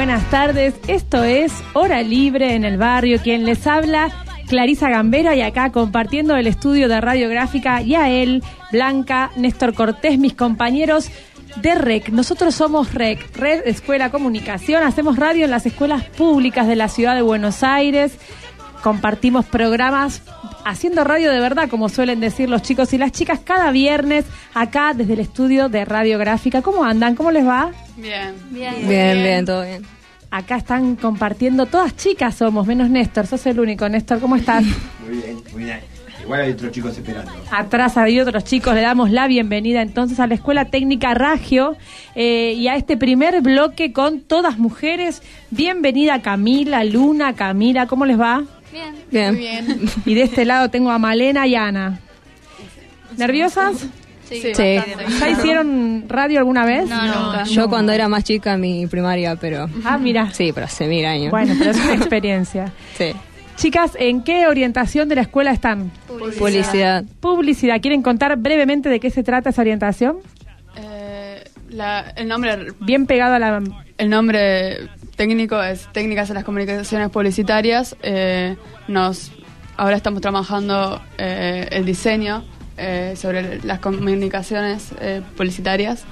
Buenas tardes. Esto es Hora Libre en el Barrio. Quien les habla, Clarisa Gambera, y acá compartiendo el estudio de radiográfica, Yael, Blanca, Néstor Cortés, mis compañeros de REC. Nosotros somos REC, Red Escuela Comunicación. Hacemos radio en las escuelas públicas de la ciudad de Buenos Aires. Compartimos programas haciendo radio de verdad, como suelen decir los chicos y las chicas, cada viernes acá desde el estudio de radiográfica. ¿Cómo andan? ¿Cómo les va? Bien. Bien, bien, todo bien. Acá están compartiendo, todas chicas somos, menos Néstor, sos el único. Néstor, ¿cómo estás? Muy bien, muy bien. Igual hay otros chicos esperando. Atrás hay otros chicos, le damos la bienvenida entonces a la Escuela Técnica Ragio eh, y a este primer bloque con todas mujeres. Bienvenida Camila, Luna, Camila, ¿cómo les va? Bien. Muy Bien. bien. Y de este lado tengo a Malena y Ana. ¿Nerviosas? Sí. Sí. ¿Ya hicieron radio alguna vez? No, nunca. No. Yo cuando era más chica, mi primaria, pero... Ah, mira. Sí, pero hace mil años. Bueno, pero es una experiencia. Sí. Chicas, ¿en qué orientación de la escuela están? Publicidad. Publicidad. ¿Quieren contar brevemente de qué se trata esa orientación? Eh, la- el nombre Bien pegado a la... el nombre técnico es Técnicas en las Comunicaciones Publicitarias. Eh, nos ahora estamos trabajando eh, el diseño eh, sobre las comunicaciones publicitarias.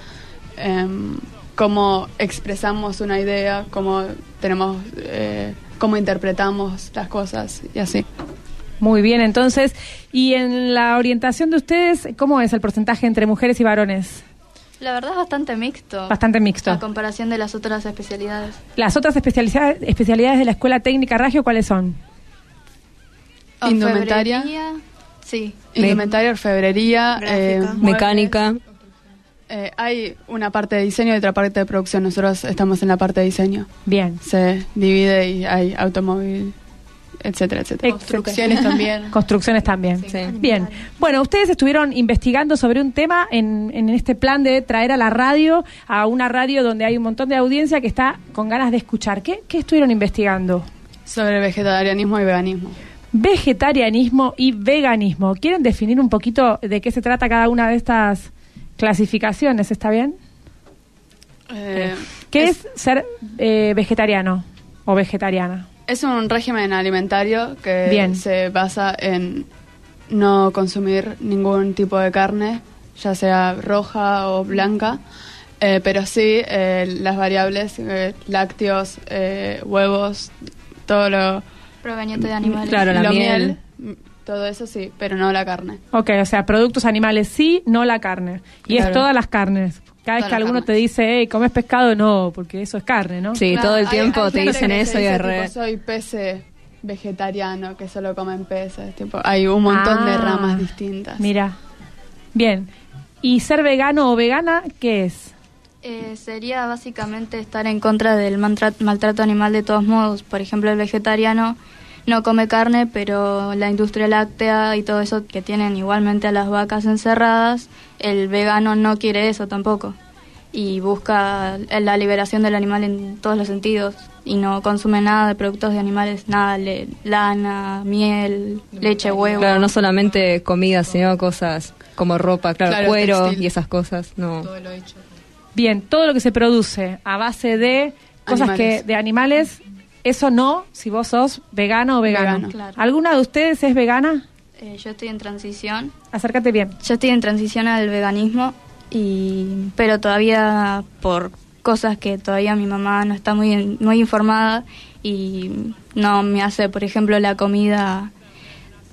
Em, cómo expresamos una idea, cómo tenemos cómo interpretamos las cosas y así. Muy bien, entonces. ¿Y en la orientación de ustedes, cómo es el porcentaje entre mujeres y varones? La verdad es bastante mixto. Bastante mixto. A comparación de las otras especialidades. Las otras especialidades, especialidades de la Escuela Técnica Ragio, ¿cuáles son? Indumentaria. Orfebrería, Sí. Indumentaria, orfebrería, eh. Mecánica. Eh, hay una parte de diseño y otra parte de producción. Nosotros estamos en la parte de diseño. Bien. Se divide y hay automóvil, etcétera, etcétera. Construcciones también. Construcciones también. Sí. Bien. Bueno, ustedes estuvieron investigando sobre un tema en, en este plan de traer a la radio, a una radio donde hay un montón de audiencia que está con ganas de escuchar. ¿Qué, qué estuvieron investigando? Sobre vegetarianismo y veganismo. Vegetarianismo y veganismo. ¿Quieren definir un poquito de qué se trata cada una de estas clasificaciones? ¿Está bien? Eh, ¿Qué es, ser eh, vegetariano o vegetariana? Es un régimen alimentario que Bien. se basa en no consumir ningún tipo de carne, ya sea roja o blanca, eh, pero sí eh, las variables, eh, lácteos, eh, huevos, todo lo... Proveniente de animales. Claro, la lo miel. Todo eso sí, pero no la carne. Ok, o sea, productos animales sí, no la carne. Y es todas las carnes. Cada vez que alguno te dice, hey, ¿comes pescado? No, porque eso es carne, ¿no? Sí, Claro, todo el hay- tiempo hay te dicen eso y es re... tipo, soy pece vegetariano, que solo comen peces. Tipo, hay un montón de Ah, ramas distintas. Mira. Bien. ¿Y ser vegano o vegana qué es? Eh, sería básicamente estar en contra del maltrato animal de todos modos. Por ejemplo, el vegetariano no come carne, pero la industria láctea y todo eso que tienen igualmente a las vacas encerradas, el vegano no quiere eso tampoco. Y busca la liberación del animal en todos los sentidos. Y no consume nada de productos de animales, nada, le- lana, miel, leche, huevo. Claro, no solamente comida, sino cosas como ropa, claro, Claro, cuero textil. y esas cosas. No. Bien, todo lo que se produce a base de cosas Animales. que de animales, eso no, si vos sos vegano o vegano. Vegano. Claro. ¿Alguna de ustedes es vegana? Eh, yo estoy en transición Acércate bien. Yo estoy en transición al veganismo, y, pero todavía por cosas que todavía mi mamá no está muy, muy informada y no me hace, por ejemplo, la comida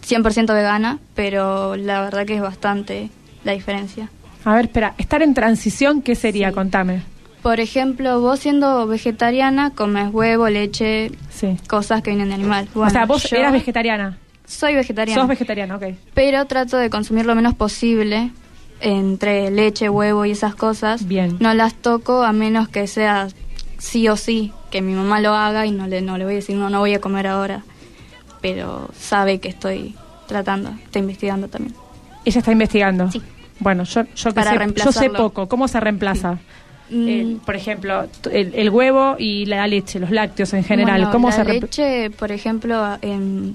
100% vegana, pero la verdad que es bastante la diferencia. A ver, espera, estar en transición, ¿qué sería? Contame. Por ejemplo, vos siendo vegetariana comes huevo, leche, Sí. cosas que vienen de animal. o sea, vos eras vegetariana. Soy vegetariana. Sos vegetariana, ok. pero trato de consumir lo menos posible entre leche, huevo y esas cosas, Bien. no las toco a menos que sea sí o sí, que mi mamá lo haga y no le, no le voy a decir, no, no voy a comer ahora. Pero sabe que estoy tratando, estoy investigando también. Ella está investigando. Sí. Bueno, yo, yo, que Para sé, yo sé poco. ¿Cómo se reemplaza? Mm. El- por ejemplo, el, el huevo y la leche, los lácteos en general. Bueno, ¿Cómo la se leche, por ejemplo, em,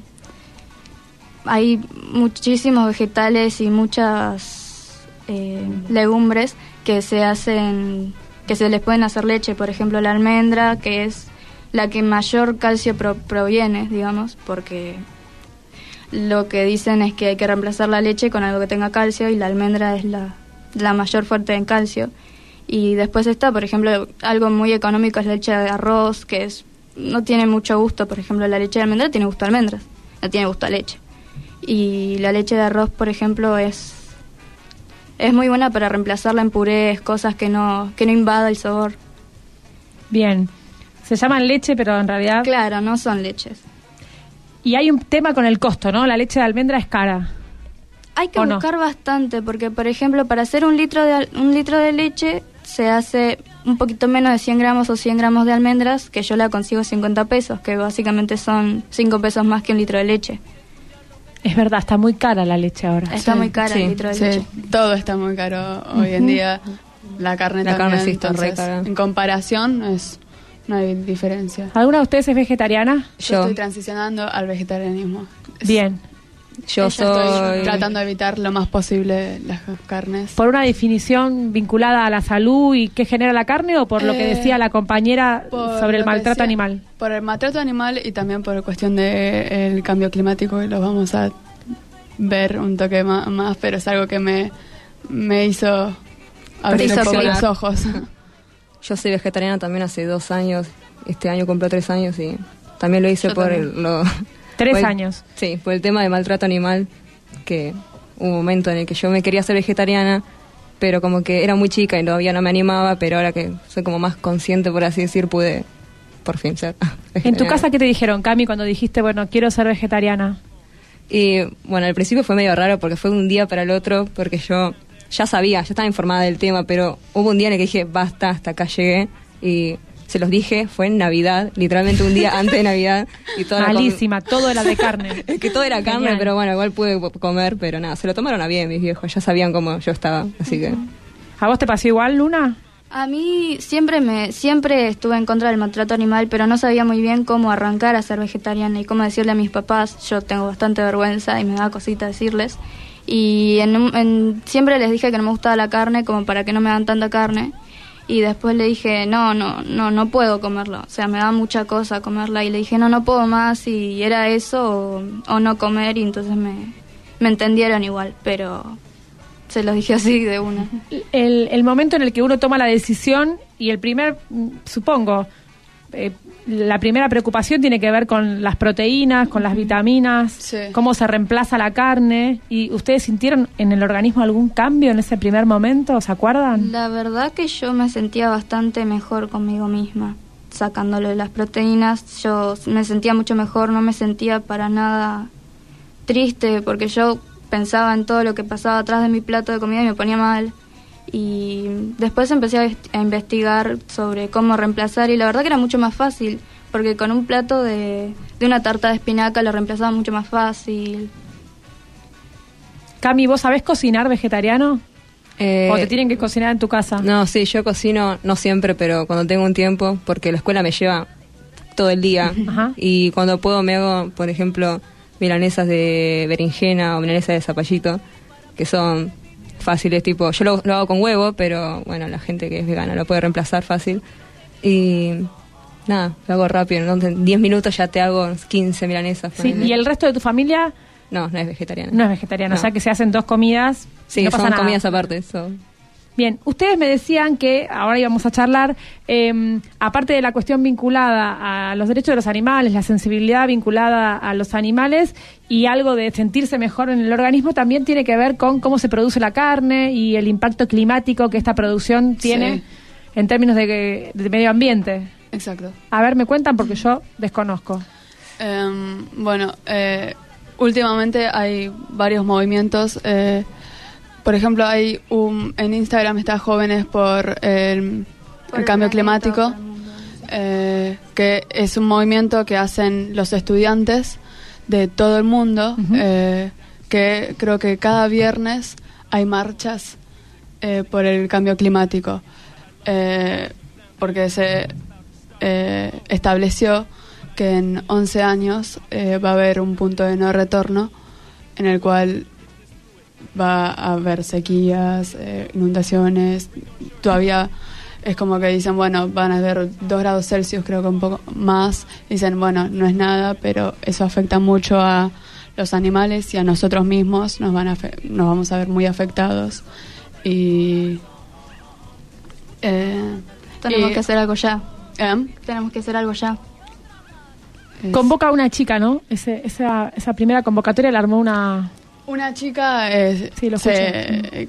hay muchísimos vegetales y muchas eh, legumbres que se hacen, que se les pueden hacer leche. Por ejemplo, la almendra, que es la que mayor calcio pro- proviene, digamos, porque lo que dicen es que hay que reemplazar la leche con algo que tenga calcio y la almendra es la, la mayor fuerte en calcio. Y después está, por ejemplo, algo muy económico es la leche de arroz, que es no tiene mucho gusto. Por ejemplo, la leche de almendra tiene gusto a almendras, no tiene gusto a leche. Y la leche de arroz, por ejemplo, es es muy buena para reemplazarla en purés, cosas que no que no invada el sabor. Bien. Se llaman leche, pero en realidad... Claro, no son leches. Y hay un tema con el costo, ¿no? La leche de almendra es cara. Hay que buscar bastante porque, por ejemplo, para hacer un litro de un litro de leche se hace un poquito menos de 100 gramos o 100 gramos de almendras, que yo la consigo 50 pesos, que básicamente son 5 pesos más que un litro de leche. Es verdad, está muy cara la leche ahora. Está Sí, muy cara sí, el litro de Sí, leche. todo está muy caro hoy en día. La carne La también. carne sí está re cara. En comparación, es no hay diferencia. ¿Alguna de ustedes es vegetariana? Yo, Yo. estoy transicionando al vegetarianismo. Es- Bien. Yo Estoy soy... tratando de evitar lo más posible las carnes. ¿Por una definición vinculada a la salud y qué genera la carne o por lo que Eh, decía la compañera sobre el maltrato decía- animal? Por el maltrato animal y también por cuestión del cambio climático, y lo vamos a ver un toque ma- más, pero es algo que me, me hizo abrir hizo un poco los ojos. Yo soy vegetariana también hace dos años. Este año cumplo tres años y también lo hice Yo por el, lo, Tres el- años. Sí, por el tema de maltrato animal, que hubo un momento en el que yo me quería ser vegetariana, pero como que era muy chica y todavía no me animaba, pero ahora que soy como más consciente, por así decir, pude por fin ser ¿En tu casa qué te dijeron, Cami, cuando dijiste, bueno, quiero ser vegetariana? Y bueno, al principio fue medio raro porque fue un día para el otro, porque yo ya sabía, ya estaba informada del tema, pero hubo un día en el que dije, basta, hasta acá llegué. Y se los dije, fue en Navidad, literalmente un día antes de Navidad. Y toda la com- Malísima, todo era de carne. Es que todo era carne, Genial. pero bueno, igual pude comer, pero nada, se lo tomaron a bien mis viejos, ya sabían cómo yo estaba, así que... ¿A vos te pasó igual, Luna? A mí siempre me siempre estuve en contra del maltrato animal, pero no sabía muy bien cómo arrancar a ser vegetariana y cómo decirle a mis papás. Yo tengo bastante vergüenza y me da cosita decirles. Y en, un- en- siempre les dije que no me gustaba la carne como para que no me dan tanta carne. Y después le dije, no, no, no, no puedo comerlo. O sea, me da mucha cosa comerla. Y le dije, no, no puedo más. Y era eso o, no comer. Y entonces me, me entendieron igual, pero se los dije así de una. El, el momento en el que uno toma la decisión y el primer, mm, supongo, eh, la primera preocupación tiene que ver con las proteínas, con las vitaminas, Sí. cómo se reemplaza la carne. ¿Y ustedes sintieron en el organismo algún cambio en ese primer momento? ¿Se acuerdan? La verdad que yo me sentía bastante mejor conmigo misma, sacándole las proteínas. Yo me sentía mucho mejor, no me sentía para nada triste, porque yo pensaba en todo lo que pasaba atrás de mi plato de comida y me ponía mal. Y después empecé a, vest- a investigar sobre cómo reemplazar y la verdad que era mucho más fácil, porque con un plato de, de una tarta de espinaca lo reemplazaba mucho más fácil. Cami, ¿vos sabés cocinar vegetariano? Eh, ¿O te tienen que cocinar en tu casa? No, sí, yo cocino, no siempre, pero cuando tengo un tiempo, porque la escuela me lleva todo el día. Ajá. Y cuando puedo me hago, por ejemplo, milanesas de berenjena o milanesas de zapallito, que son fáciles, tipo, yo lo, lo hago con huevo, pero bueno, la gente que es vegana lo puede reemplazar fácil. Y nada, lo hago rápido, ¿no? en 10 minutos ya te hago 15 milanesas. Sí. ¿Y el resto de tu familia No, no es vegetariana. no es vegetariano? No. O sea que se hacen dos comidas. Sí, no pasa son nada. comidas aparte. son- Bien, ustedes me decían que, ahora íbamos a charlar, eh, aparte de la cuestión vinculada a los derechos de los animales, la sensibilidad vinculada a los animales y algo de sentirse mejor en el organismo, también tiene que ver con cómo se produce la carne y el impacto climático que esta producción tiene Sí. en términos de, de medio ambiente. Exacto. A ver, me cuentan porque yo desconozco. Em, bueno, eh, últimamente hay varios movimientos eh, por ejemplo, hay un, en Instagram está Jóvenes por el, Por el cambio climático, eh, que es un movimiento que hacen los estudiantes de todo el mundo, eh, que creo que cada viernes hay marchas eh, por el cambio climático, porque se eh, estableció que en 11 años va a haber un punto de no retorno en el cual va a haber sequías, eh, inundaciones, todavía es como que dicen, bueno, van a haber 2 grados Celsius, creo que un poco más, dicen, bueno, no es nada, pero eso afecta mucho a los animales y a nosotros mismos, nos, van a nos vamos a ver muy afectados y... eh, Tenemos y- que hacer algo ya. ¿eh? Tenemos que hacer algo ya. Convoca a una chica, ¿no? Ese, esa, esa primera convocatoria la armó una... Una chica eh, Sí, lo se,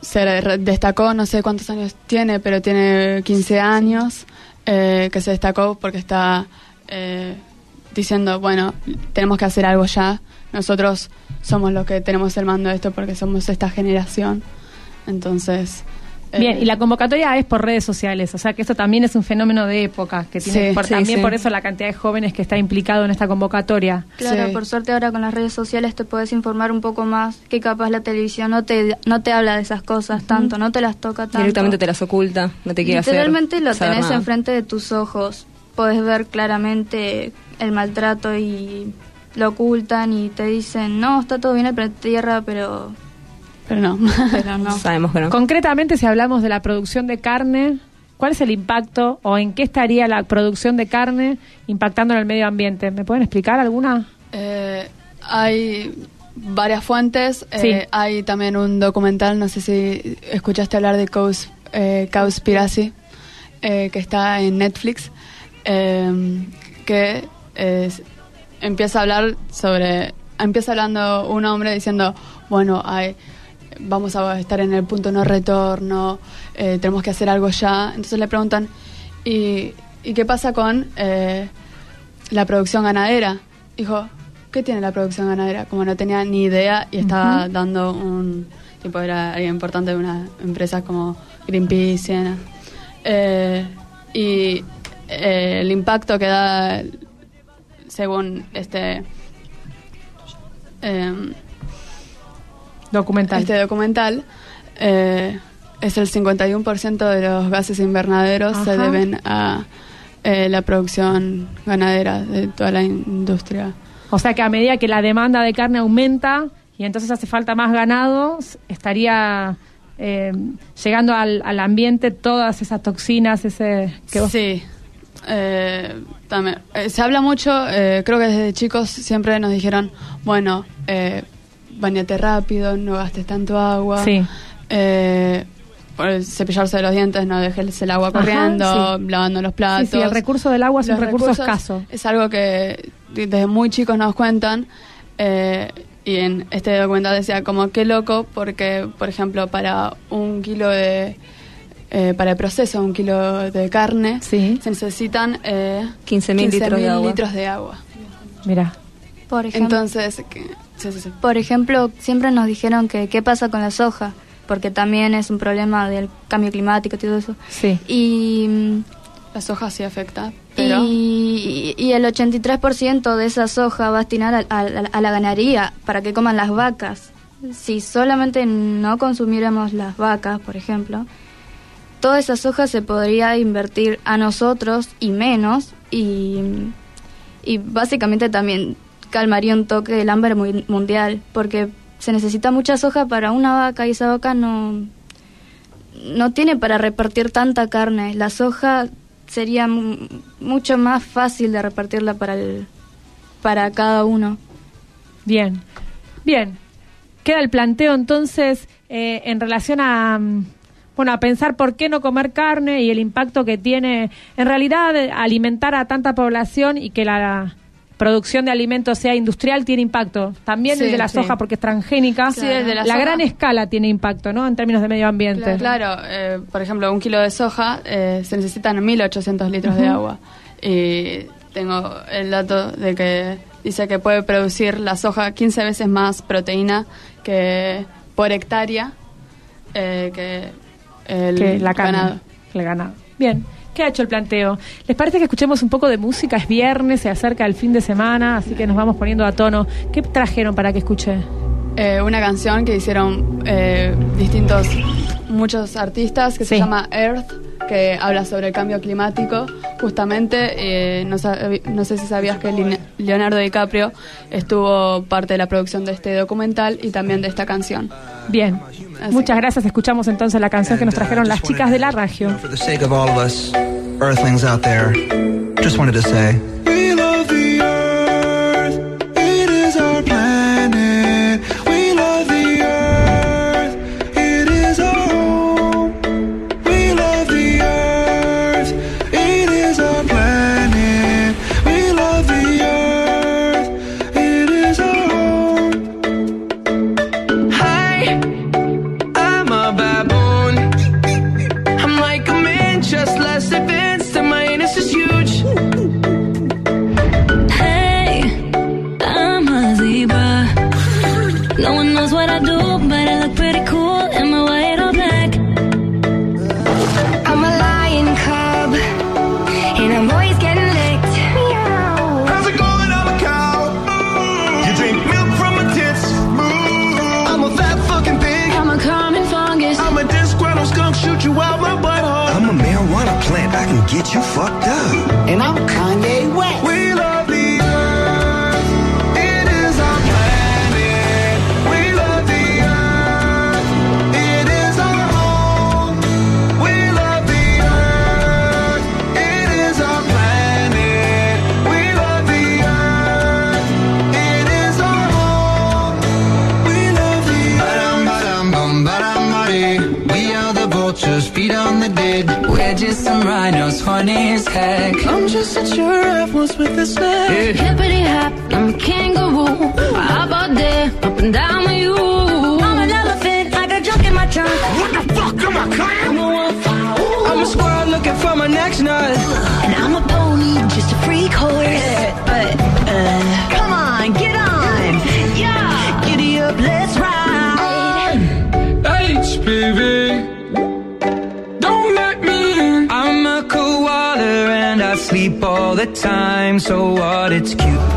se destacó, no sé cuántos años tiene, pero tiene 15 años, eh, que se destacó porque está eh, diciendo, bueno, tenemos que hacer algo ya. Nosotros somos los que tenemos el mando de esto porque somos esta generación. Entonces... eh, Bien, y la convocatoria es por redes sociales, o sea que esto también es un fenómeno de época, que tiene Sí, por- sí, también sí. por eso la cantidad de jóvenes que está implicado en esta convocatoria. Claro, Sí. por suerte ahora con las redes sociales te puedes informar un poco más, que capaz la televisión no te, no te habla de esas cosas tanto, no te las toca tanto. Directamente te las oculta, no te quiere hacer. Literalmente lo saber tenés nada. enfrente de tus ojos. Podés ver claramente el maltrato y lo ocultan y te dicen, no, está todo bien en el planeta Tierra, pero, Pero no. pero no. Sabemos que no. Concretamente, si hablamos de la producción de carne, ¿cuál es el impacto o en qué estaría la producción de carne impactando en el medio ambiente? ¿Me pueden explicar alguna? Eh, hay varias fuentes. eh, hay también un documental, no sé si escuchaste hablar de Cous, eh, Cowspiracy, eh, que está en Netflix, eh, que es- empieza a hablar sobre... Empieza hablando un hombre diciendo, bueno, hay, vamos a estar en el punto no retorno, eh, tenemos que hacer algo ya. Entonces le preguntan, ¿y, y qué pasa con eh, la producción ganadera? Dijo, ¿qué tiene la producción ganadera? Como no tenía ni idea y estaba dando un... Tipo, era alguien importante de una empresa como Greenpeace, Siena. Eh, y el impacto que da, según este... Documental. este documental, eh, es el 51% de los gases invernaderos se deben a eh, la producción ganadera de toda la industria. O sea que a medida que la demanda de carne aumenta y entonces hace falta más ganado, estaría eh, llegando al, al ambiente todas esas toxinas, ese que vos- Sí. Eh, también, eh, se habla mucho, eh, creo que desde chicos siempre nos dijeron, bueno, eh, bañate rápido, no gastes tanto agua. Sí. Eh, por cepillarse los dientes, no dejes el agua Ajá, corriendo, sí. lavando los platos. Sí, sí, el recurso del agua es un recurso recursos escaso. Es algo que de- desde muy chicos nos cuentan. eh, y en este documental decía como qué loco porque, por ejemplo, para un kilo de... eh, para el proceso, un kilo de carne, Sí. se necesitan eh, 15.000 litros de 15.000 agua. litros de agua. Mira. Por ejemplo, Entonces, que- sí, sí, sí. por ejemplo, siempre nos dijeron que qué pasa con la soja, porque también es un problema del cambio climático y todo eso. Sí. Y, la soja sí afecta, pero... y, y el 83% de esa soja va a, a- a la ganadería, para que coman las vacas. Si solamente no consumiéramos las vacas, por ejemplo, toda esa soja se podría invertir a nosotros y menos, y, y básicamente también calmaría un toque del hambre mu- mundial, porque se necesita mucha soja para una vaca y esa vaca no, no tiene para repartir tanta carne. La soja sería mu- mucho más fácil de repartirla para el, para cada uno. Bien. Bien. Queda el planteo entonces eh, en relación a mm, bueno a pensar por qué no comer carne y el impacto que tiene en realidad eh, alimentar a tanta población y que la producción de alimentos sea industrial tiene impacto. También el de la sí. soja porque es transgénica. Sí, el de la la soja. gran escala tiene impacto, ¿no? En términos de medio ambiente. Claro, eh, por ejemplo, un kilo de soja eh, se necesitan 1.800 litros de agua. Y tengo el dato de que dice que puede producir la soja 15 veces más proteína que por hectárea eh, que el que la carne, ganado. el ganado. Bien, ¿qué ha hecho el planteo? ¿Les parece que escuchemos un poco de música? Es viernes, se acerca el fin de semana, así que nos vamos poniendo a tono. ¿Qué trajeron para que escuche? Eh, una canción que hicieron eh, distintos, muchos artistas que Sí. se llama Earth, que habla sobre el cambio climático. Justamente, eh, no, no sé si sabías que Leonardo DiCaprio estuvo parte de la producción de este documental y también de esta canción. Bien, Así muchas gracias. Escuchamos entonces la canción que nos trajeron las chicas de la radio. With a snack. Hippity hop, I'm a kangaroo. I hop out there, up and down time. So what? It's cute.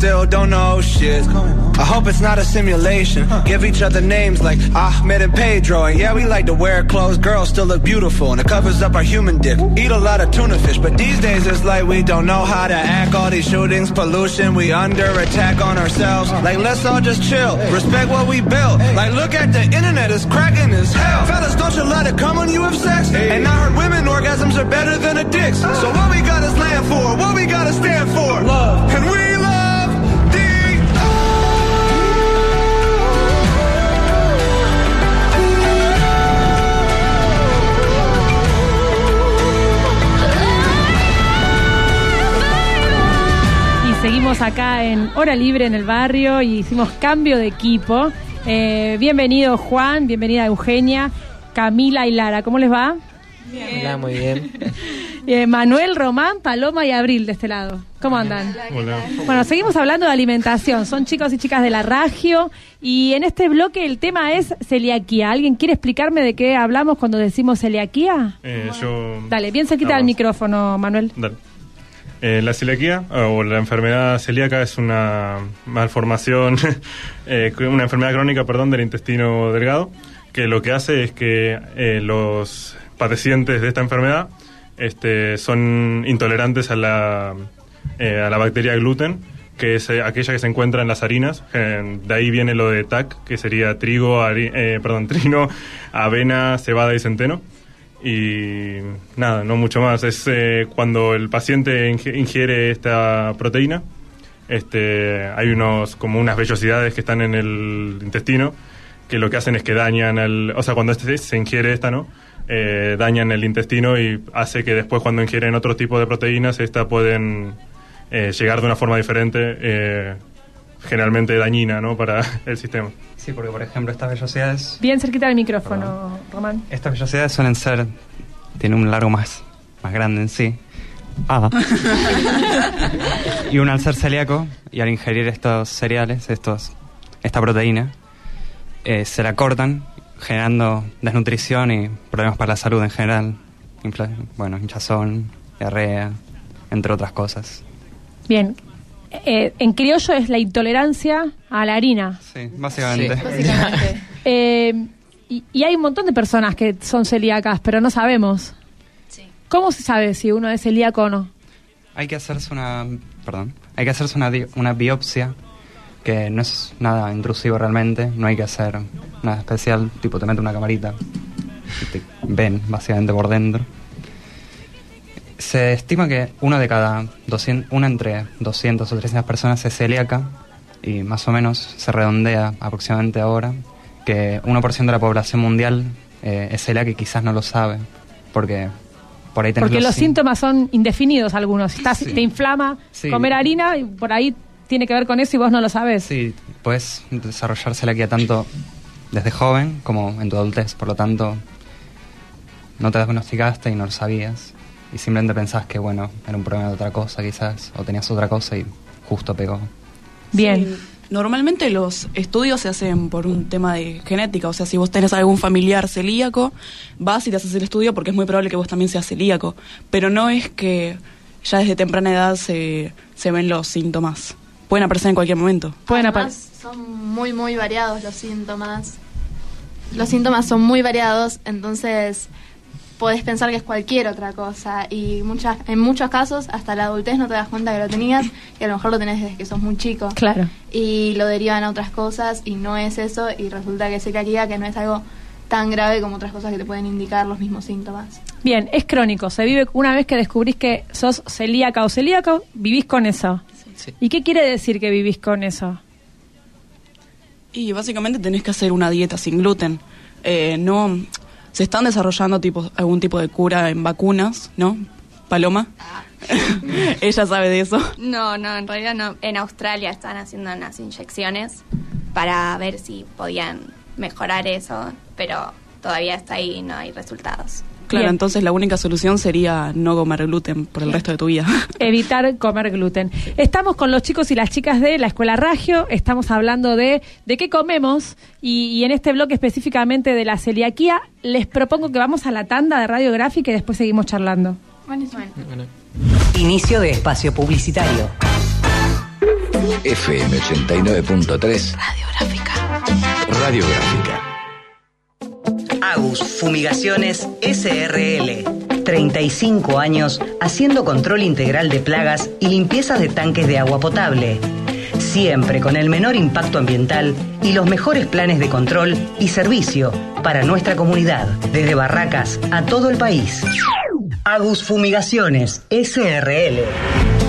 Still don't know shit. I hope it's not a simulation. Give each other names like Ahmed and Pedro. And yeah, we like to wear clothes. Girls still look beautiful and it covers up our human dick. Eat a lot of tuna fish, but these days it's like we don't know how to act. All these shootings, pollution, we under attack on ourselves. Like, let's all just chill. Respect what we built. Like, look at the internet, it's cracking as hell. Fellas, don't you let it come when you have sex. And I heard women orgasms are better than a dick's. So what we got is land for, what we gotta stand for. Love. And we acá en Hora Libre en el barrio y hicimos cambio de equipo. Eh, bienvenido Juan, bienvenida Eugenia, Camila y Lara. ¿Cómo les va? Hola, muy bien. Eh, Manuel, Román, Paloma y Abril de este lado. ¿Cómo andan? Bueno, seguimos hablando de alimentación. Son chicos y chicas de la Ragio y en este bloque el tema es celiaquía. ¿Alguien quiere explicarme de qué hablamos cuando decimos celiaquía? Eh, yo... Dale, bien cerquita del Vamos. micrófono, Manuel. Dale. Eh, la celiaquía o la enfermedad celíaca es una malformación, eh, una enfermedad crónica, perdón, del intestino delgado, que lo que hace es que eh, los padecientes de esta enfermedad este, son intolerantes a la, eh, a la bacteria gluten, que es eh, aquella que se encuentra en las harinas. Eh, de ahí viene lo de TAC, que sería trigo, hari- eh, perdón, trino, avena, cebada y centeno. Y nada, no mucho más. Es eh, cuando el paciente ingiere esta proteína, este, hay unos como unas vellosidades que están en el intestino que lo que hacen es que dañan el, o sea, cuando este se ingiere esta, ¿no? Eh, dañan el intestino y hace que después cuando ingieren otro tipo de proteínas, esta pueden eh, llegar de una forma diferente, eh, generalmente dañina, ¿no? Para el sistema. Sí, porque por ejemplo estas vellosidades, Bien cerquita del micrófono, Román. estas vellosidades suelen ser, tienen un largo más, más grande en sí. Ah. y uno al ser celíaco y al ingerir estos cereales, estos, esta proteína, eh, se la cortan, generando desnutrición y problemas para la salud en general. Infla- bueno, hinchazón, diarrea, entre otras cosas. Bien. Eh, en criollo es la intolerancia a la harina. Sí, básicamente. Eh, y, y hay un montón de personas que son celíacas, pero no sabemos. ¿Cómo se sabe si uno es celíaco o no? Hay que hacerse una, perdón, hay que hacerse una biopsia que no es nada intrusivo realmente, no hay que hacer nada especial, tipo te mete una camarita y te ven básicamente por dentro. Se estima que uno de cada 200, una entre 200 o 300 personas es celíaca y más o menos se redondea aproximadamente ahora que 1% de la población mundial eh, es celíaca y quizás no lo sabe porque por ahí Porque los sín- síntomas son indefinidos algunos. Estás, Sí. Te inflama Sí. comer harina y por ahí tiene que ver con eso y vos no lo sabes. Sí, puedes desarrollar celiaquía tanto desde joven como en tu adultez. Por lo tanto, no te diagnosticaste y no lo sabías. Y simplemente pensás que, bueno, era un problema de otra cosa quizás, o tenías otra cosa y justo pegó. Bien. Sí, normalmente los estudios se hacen por un tema de genética, o sea, si vos tenés algún familiar celíaco, vas y te haces el estudio porque es muy probable que vos también seas celíaco, pero no es que ya desde temprana edad se, se ven los síntomas. Pueden aparecer en cualquier momento. Pueden Además, son muy, muy variados los síntomas. Los síntomas son muy variados, entonces podés pensar que es cualquier otra cosa. Y muchas, en muchos casos, hasta la adultez no te das cuenta que lo tenías, y a lo mejor lo tenés desde que sos muy chico. Claro. Y lo derivan a otras cosas, y no es eso, y resulta que es celiaquía, que no es algo tan grave como otras cosas que te pueden indicar los mismos síntomas. Bien, es crónico. Se vive una vez que descubrís que sos celíaca o celíaco, vivís con eso. ¿Y qué quiere decir que vivís con eso? Y básicamente tenés que hacer una dieta sin gluten. Eh, no, se están desarrollando algún tipo de cura en vacunas, ¿no? Paloma. Ella sabe de eso. No, no, en realidad no. En Australia están haciendo unas inyecciones para ver si podían mejorar eso, pero todavía está ahí y no hay resultados. Claro, Bien. entonces la única solución sería no comer gluten por el resto de tu vida. Evitar comer gluten. Estamos con los chicos y las chicas de la Escuela Ragio, estamos hablando de, de qué comemos y, y en este bloque específicamente de la celiaquía, les propongo que vamos a la tanda de radiográfica y después seguimos charlando. Inicio de espacio publicitario. FM 89.3 Radiográfica. Radiográfica. Agus Fumigaciones SRL. 35 años haciendo control integral de plagas y limpiezas de tanques de agua potable. Siempre con el menor impacto ambiental y los mejores planes de control y servicio para nuestra comunidad, desde Barracas a todo el país. Agus Fumigaciones SRL.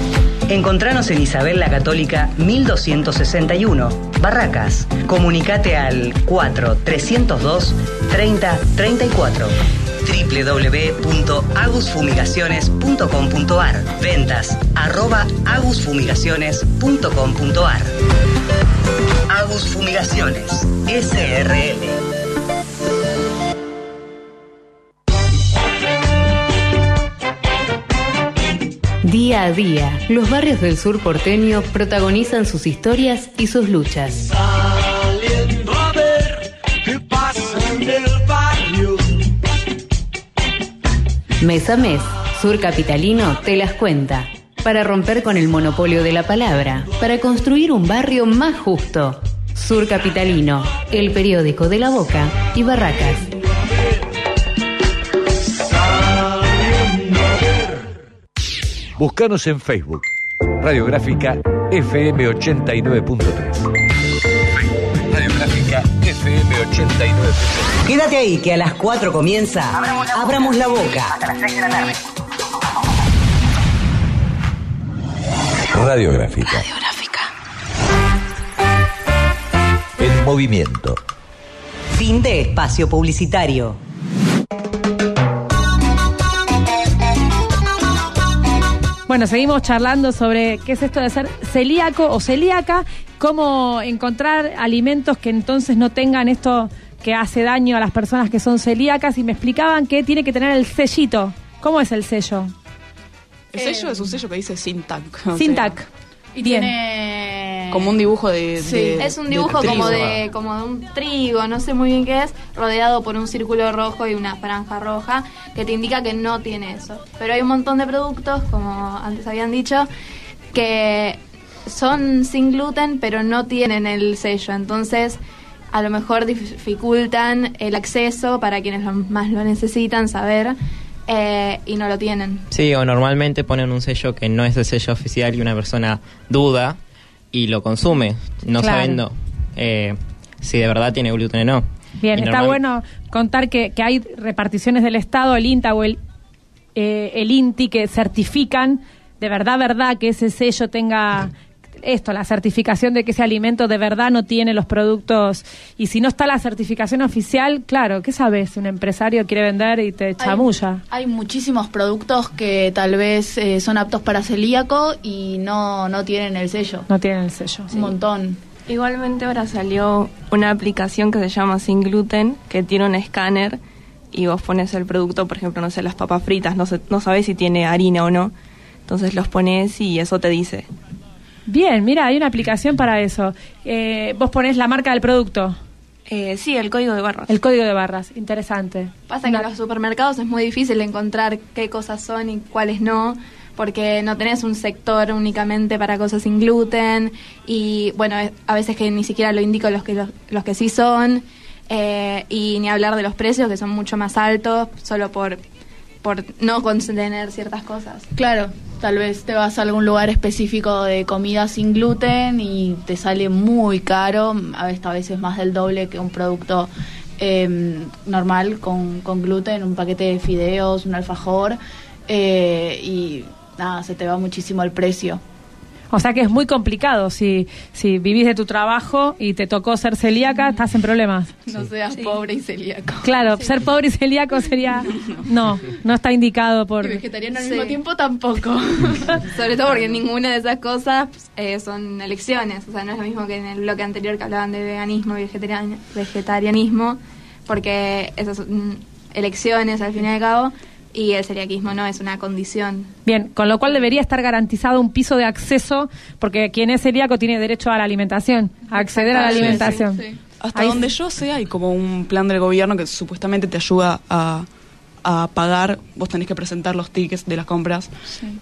Encontranos en Isabel la Católica 1261, Barracas. Comunicate al 4 302 30 34 www.agusfumigaciones.com.ar Ventas arroba agusfumigaciones.com.ar Agus Fumigaciones SRL Día a día, los barrios del sur porteño protagonizan sus historias y sus luchas. Saliendo a ver qué pasa en el barrio. Mes a mes, Sur Capitalino te las cuenta. Para romper con el monopolio de la palabra, para construir un barrio más justo. Sur Capitalino, el periódico de la Boca y Barracas. Búscanos en Facebook. Radiográfica FM 89.3. Radiográfica FM 89. Quédate ahí que a las 4 comienza Abramos la boca. Radiográfica. En movimiento. Fin de espacio publicitario. Bueno, seguimos charlando sobre qué es esto de ser celíaco o celíaca, cómo encontrar alimentos que entonces no tengan esto que hace daño a las personas que son celíacas y me explicaban que tiene que tener el sellito. ¿Cómo es el sello? El sello es un sello que dice Sintac. o Sintac. sea, Y Bien. tiene... Como un dibujo de. Sí, de- es un de dibujo como de, como de un trigo, no sé muy bien qué es, rodeado por un círculo rojo y una franja roja, que te indica que no tiene eso. Pero hay un montón de productos, como antes habían dicho, que son sin gluten, pero no tienen el sello. Entonces, a lo mejor dificultan el acceso para quienes lo- más lo necesitan saber eh, y no lo tienen. Sí, o normalmente ponen un sello que no es el sello oficial y una persona duda y lo consume, no Claro. sabiendo eh, si de verdad tiene gluten o no. Bien, Y está normal- bueno contar que, que hay reparticiones del Estado, el INTA o el, eh, el INTI, que certifican de verdad, verdad, que ese sello tenga esto, la certificación de que ese alimento de verdad no tiene los productos. Y si no está la certificación oficial, claro, ¿qué sabes? Un empresario quiere vender y te chamulla. Hay muchísimos productos que tal vez eh, son aptos para celíaco y no, no tienen el sello. No tienen el sello. Un montón. Igualmente ahora salió una aplicación que se llama Sin Gluten, que tiene un escáner y vos pones el producto, por ejemplo, no sé, las papas fritas, no, sé, no sabés si tiene harina o no. Entonces los pones y eso te dice. Bien, mira, hay una aplicación para eso. Eh, vos ponés la marca del producto. Eh, sí, el código de barras. El código de barras, interesante. Pasa que en los supermercados es muy difícil encontrar qué cosas son y cuáles no, porque no tenés un sector únicamente para cosas sin gluten y bueno, es- a veces que ni siquiera lo indico los que los, los que sí son eh, y ni hablar de los precios que son mucho más altos solo por por no contener ciertas cosas. Claro, tal vez te vas a algún lugar específico de comida sin gluten y te sale muy caro, a veces, a veces más del doble que un producto eh, normal con, con gluten, un paquete de fideos, un alfajor, eh, y nada, se te va muchísimo el precio. O sea que es muy complicado. Si, si vivís de tu trabajo y te tocó ser celíaca, estás en problemas. No seas pobre y celíaco. Claro, ser pobre y celíaco sería... No, no está indicado por... Y vegetariano al Sí. mismo tiempo tampoco. Sobre todo porque ninguna de esas cosas eh, son elecciones. O sea, no es lo mismo que en el bloque anterior que hablaban de veganismo y vegetarian- vegetarianismo, porque esas son elecciones al fin y al cabo, y el celiaquismo no es una condición. Bien, con lo cual debería estar garantizado un piso de acceso, porque quien es celíaco tiene derecho a la alimentación, a acceder a la Sí, sí, alimentación. sí. Hasta Ahí donde sí. yo sé, hay como un plan del gobierno que supuestamente te ayuda a, a pagar. Vos tenés que presentar los tickets de las compras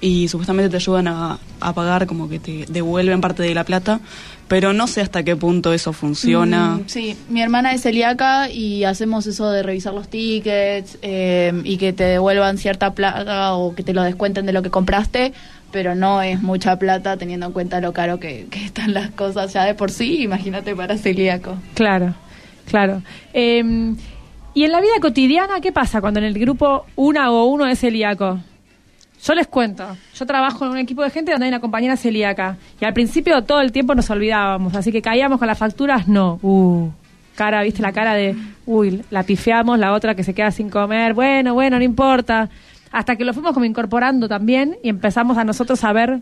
y supuestamente te ayudan a, a pagar, como que te devuelven parte de la plata. Pero no sé hasta qué punto eso funciona. Mm, sí, mi hermana es celíaca y hacemos eso de revisar los tickets eh, y que te devuelvan cierta plata o que te lo descuenten de lo que compraste, pero no es mucha plata teniendo en cuenta lo caro que, que están las cosas ya de por sí, imagínate para celíaco. Claro, claro. Eh, y en la vida cotidiana, ¿qué pasa cuando en el grupo una o uno es celíaco? Yo les cuento, yo trabajo en un equipo de gente donde hay una compañera celíaca. Y al principio todo el tiempo nos olvidábamos, así que caíamos con las facturas, no, uh, cara, viste la cara de, uy, la pifiamos, la otra que se queda sin comer, bueno, bueno, no importa, hasta que lo fuimos como incorporando también y empezamos a nosotros a ver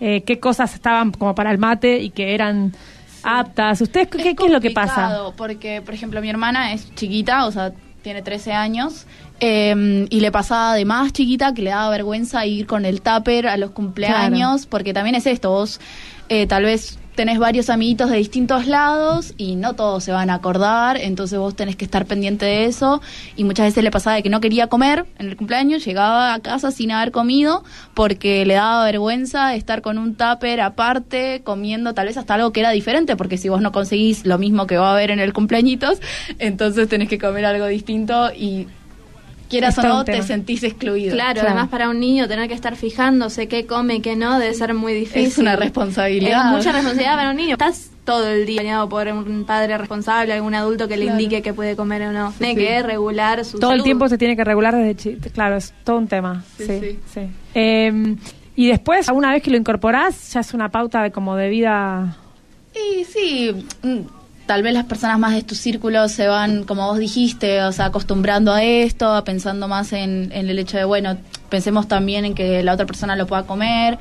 eh, qué cosas estaban como para el mate y que eran aptas. ¿Ustedes qué, qué es lo que pasa? Porque, por ejemplo, mi hermana es chiquita, o sea, tiene 13 años, eh, y le pasaba de más chiquita que le daba vergüenza ir con el tupper a los cumpleaños, porque también es esto, vos eh, tal vez tenés varios amiguitos de distintos lados y no todos se van a acordar, entonces vos tenés que estar pendiente de eso. Y muchas veces le pasaba de que no quería comer en el cumpleaños, llegaba a casa sin haber comido porque le daba vergüenza estar con un tupper aparte comiendo tal vez hasta algo que era diferente, porque si vos no conseguís lo mismo que va a haber en el cumpleañitos, entonces tenés que comer algo distinto y quieras o no, te sentís excluido. Claro, además para un niño tener que estar fijándose qué come y qué no debe ser muy difícil. Es una responsabilidad. Es mucha responsabilidad para un niño. Estás todo el día bañado por un padre responsable, algún adulto que le Claro. indique qué puede comer o no. Tiene sí. que regular su Todo el tiempo se tiene que regular desde chi- Claro, es todo un tema. Sí, Sí, sí. Eh, y después, una vez que lo incorporás, ya es una pauta de como de vida. Y sí, mm, tal vez las personas más de tu círculo se van, como vos dijiste, o sea, acostumbrando a esto, pensando más en, en el hecho de, bueno, pensemos también en que la otra persona lo pueda comer,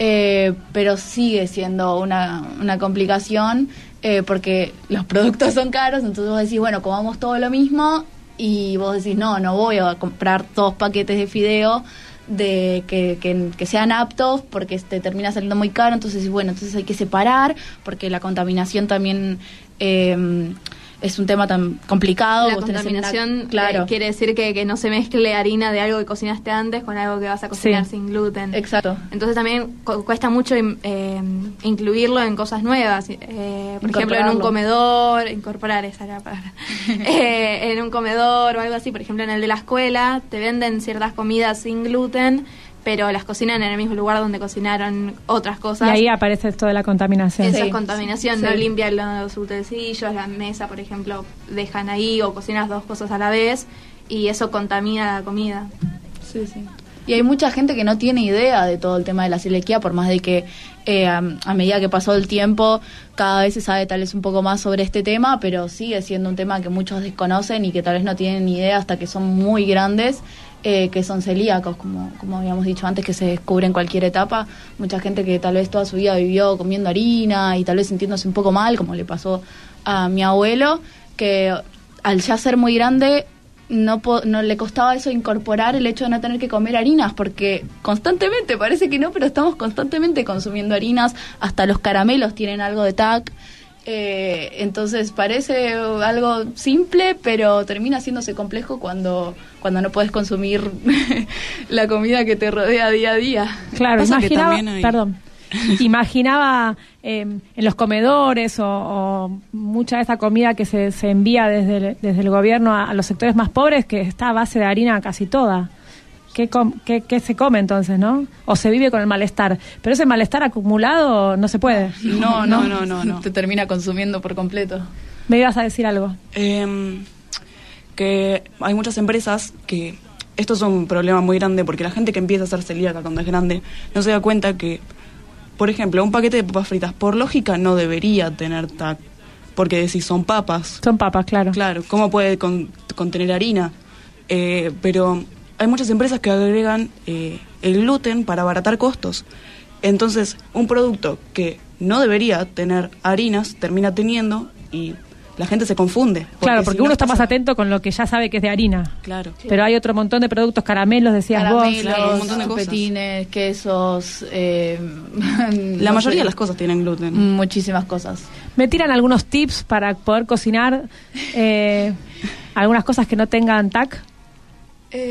eh, pero sigue siendo una, una complicación eh, porque los productos son caros, entonces vos decís, bueno, comamos todo lo mismo y vos decís, no, no voy a comprar dos paquetes de fideo de que, que, que sean aptos porque te termina saliendo muy caro entonces bueno entonces hay que separar porque la contaminación también eh, es un tema tan complicado La contaminación claro eh, quiere decir que, que no se mezcle harina de algo que cocinaste antes con algo que vas a cocinar Sí. sin gluten. Exacto. Entonces también cu- cuesta mucho eh, incluirlo en cosas nuevas. eh, por ejemplo, en un comedor, incorporar esa era la palabra. Eh, en un comedor o algo así, por ejemplo, en el de la escuela, te venden ciertas comidas sin gluten, pero las cocinan en el mismo lugar donde cocinaron otras cosas. Y ahí aparece esto de la contaminación. Eso es contaminación, no Sí. limpian los utensilios, la mesa, por ejemplo, dejan ahí o cocinas dos cosas a la vez y eso contamina la comida. Sí, sí. Y hay mucha gente que no tiene idea de todo el tema de la celiaquía, por más de que eh, a, a medida que pasó el tiempo, cada vez se sabe tal vez un poco más sobre este tema, pero sigue siendo un tema que muchos desconocen y que tal vez no tienen ni idea hasta que son muy grandes, eh, que son celíacos, como, como habíamos dicho antes, que se descubre en cualquier etapa. Mucha gente que tal vez toda su vida vivió comiendo harina y tal vez sintiéndose un poco mal, como le pasó a mi abuelo, que al ya ser muy grande no, po- no le costaba eso incorporar el hecho de no tener que comer harinas, porque constantemente, parece que no, pero estamos constantemente consumiendo harinas, hasta los caramelos tienen algo de TAC. Eh, entonces parece algo simple, pero termina haciéndose complejo cuando, cuando no puedes consumir la comida que te rodea día a día. Claro, imaginaba, hay- perdón, imaginaba eh, en los comedores o, o mucha de esta comida que se, se envía desde el, desde el gobierno a, a los sectores más pobres que está a base de harina casi toda. ¿Qué, com- qué- qué se come entonces, no? O se vive con el malestar. Pero ese malestar acumulado no se puede. No, no, no, no, no. Te termina consumiendo por completo. Me ibas a decir algo. Em, que hay muchas empresas que esto es un problema muy grande porque la gente que empieza a ser celíaca cuando es grande no se da cuenta que, por ejemplo, un paquete de papas fritas por lógica no debería tener TAC porque si son papas. Son papas, claro. Claro, ¿cómo puede con- contener harina? Eh, pero hay muchas empresas que agregan eh, el gluten para abaratar costos. Entonces, un producto que no debería tener harinas termina teniendo y la gente se confunde. Claro, porque si no uno está más atento con lo que ya sabe que es de harina. Claro. Pero hay otro montón de productos, caramelos, decías Caramelos, vos. un montón de cosas. chupetines, quesos. eh, La no mayoría sé, de las cosas tienen gluten. Muchísimas cosas. Me tiran algunos tips para poder cocinar eh, algunas cosas que no tengan TAC.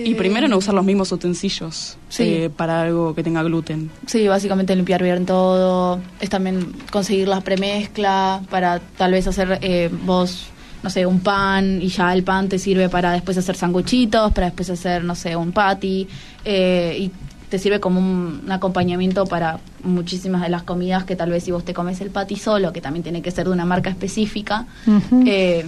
Y primero no usar los mismos utensilios Sí. eh, para algo que tenga gluten. Sí, básicamente limpiar bien todo. Es también conseguir la premezcla para tal vez hacer eh, vos, no sé, un pan y ya el pan te sirve para después hacer sanguchitos, para después hacer, no sé, un patty. eh, y te sirve como un, un acompañamiento para muchísimas de las comidas que tal vez si vos te comes el patty solo, que también tiene que ser de una marca específica, eh,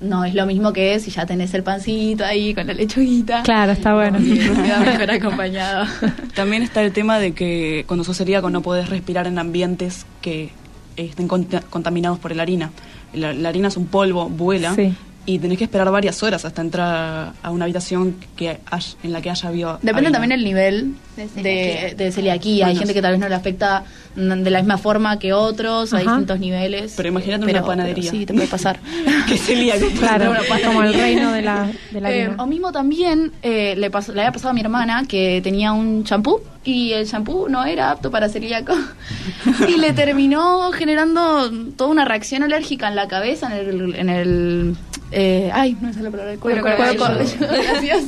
no es lo mismo que si ya tenés el pancito ahí con la lechuguita. Claro, está bueno. Queda mejor acompañado. También está el tema de que cuando sos celíaco no podés respirar en ambientes que estén conta- contaminados por la harina. La, la harina es un polvo, vuela, Sí. Y tenés que esperar varias horas hasta entrar a una habitación que hay- en la que haya habido Depende harina. también el nivel De de, celiaquía. de celiaquía. Hay gente que tal vez no le afecta de la misma forma que otros, hay distintos niveles. Pero imagínate Pero- una panadería. pero sí, te puede pasar. que celíaco. Claro, como el reino de la, de la Eh, o mismo también eh, le, pasó- le había pasado a mi hermana que tenía un champú y el champú no era apto para celíaco y le terminó generando toda una reacción alérgica en la cabeza, en el... En el eh, ay, no es la palabra. Cuero Cuero Gracias.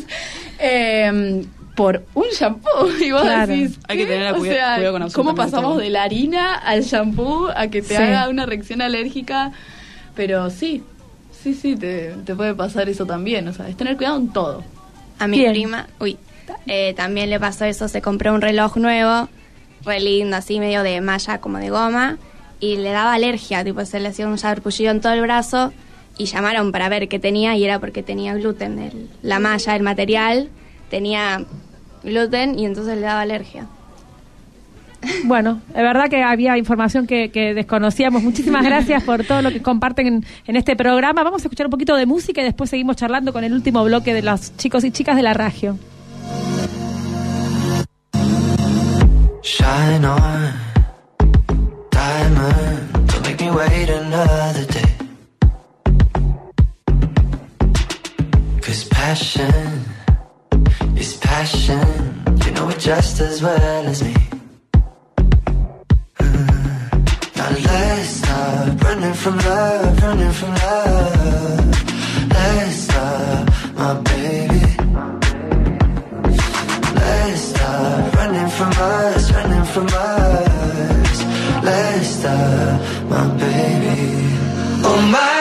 Eh, por un shampoo y vos Claro. decís Hay que tener cuida- sea, cuidado con cómo pasamos de la harina al shampoo a que te Sí. haga una reacción alérgica pero sí Sí, sí, te, te puede pasar eso también. O sea, es tener cuidado en todo. A mi prima, uy, eh, también le pasó eso, se compró un reloj nuevo, re lindo, así medio de malla como de goma, y le daba alergia, tipo se le hacía un sarpullido en todo el brazo, y llamaron para ver qué tenía, y era porque tenía gluten, el- la malla, el material, tenía gluten, y entonces le daba alergia. Bueno, es verdad que había información que, que desconocíamos. Muchísimas gracias por todo lo que comparten en, en este programa. Vamos a escuchar un poquito de música y después seguimos charlando con el último bloque de los chicos y chicas de la radio. Shine on, diamond. Don't make me wait another day. Passion is passion. You know it just as well as me. Uh, Now let's stop running from love, running from love. Let's stop, my baby. Let's stop running from us, running from us. Let's stop, my baby. Oh my,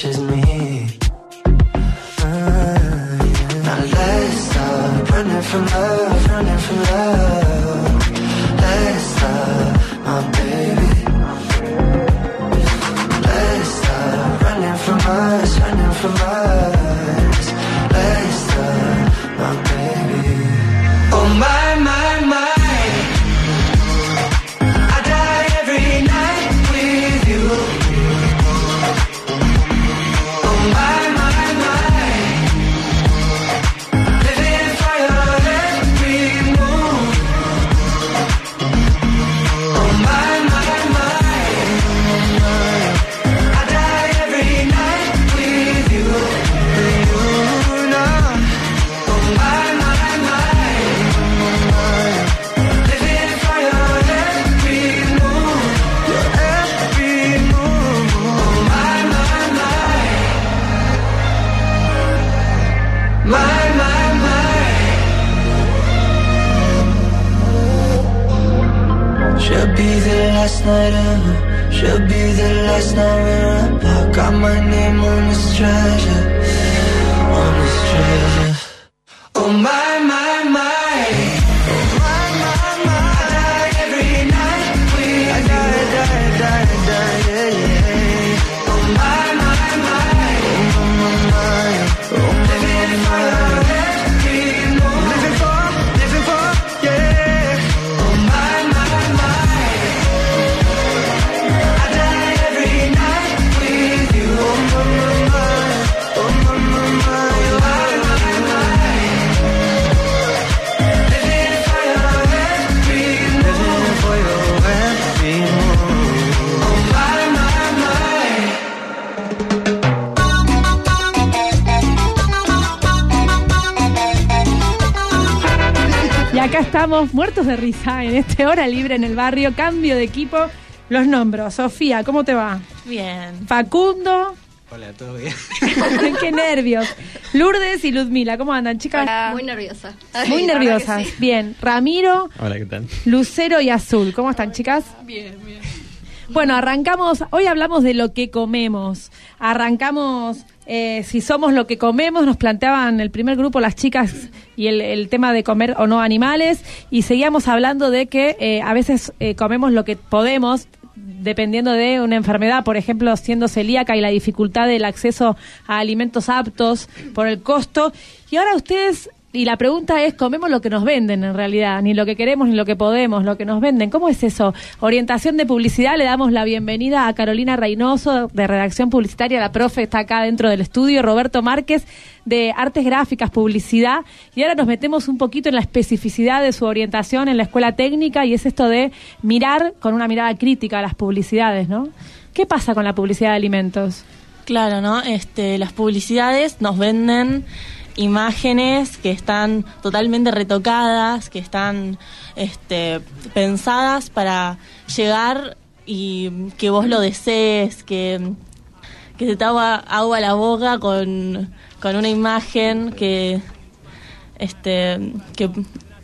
touches me. Last night ever. Should be the last night we're apart. Got my name on this treasure. On this treasure. Oh my, my. Estamos muertos de risa en este hora libre en el barrio. Cambio de equipo. Los nombro. Sofía, ¿cómo te va? Bien. Facundo. Hola, ¿todo bien? Qué nervios. Lourdes y Luzmila, ¿cómo andan, chicas? Muy nerviosa. Muy nerviosas. sí. Bien. Ramiro, Hola, ¿qué tal? Lucero y Azul. ¿Cómo están, chicas? Bien, bien. Bueno, arrancamos. Hoy hablamos de lo que comemos. Arrancamos. Eh, si somos lo que comemos, nos planteaban el primer grupo las chicas y el, el tema de comer o no animales y seguíamos hablando de que eh, a veces eh, comemos lo que podemos dependiendo de una enfermedad, por ejemplo, siendo celíaca y la dificultad del acceso a alimentos aptos por el costo. Y ahora ustedes, y la pregunta es, comemos lo que nos venden en realidad, ni lo que queremos ni lo que podemos, lo que nos venden. ¿Cómo es eso? Orientación de publicidad, le damos la bienvenida a Carolina Reynoso de Redacción Publicitaria, la profe está acá dentro del estudio, Roberto Márquez de Artes Gráficas, Publicidad, y ahora nos metemos un poquito en la especificidad de su orientación en la escuela técnica y es esto de mirar con una mirada crítica a las publicidades, ¿no? ¿Qué pasa con la publicidad de alimentos? Claro, ¿no? Este, las publicidades nos venden imágenes que están totalmente retocadas, que están este, pensadas para llegar y que vos lo desees, que, que se te agua, agua la boca con, con una imagen que, este, que,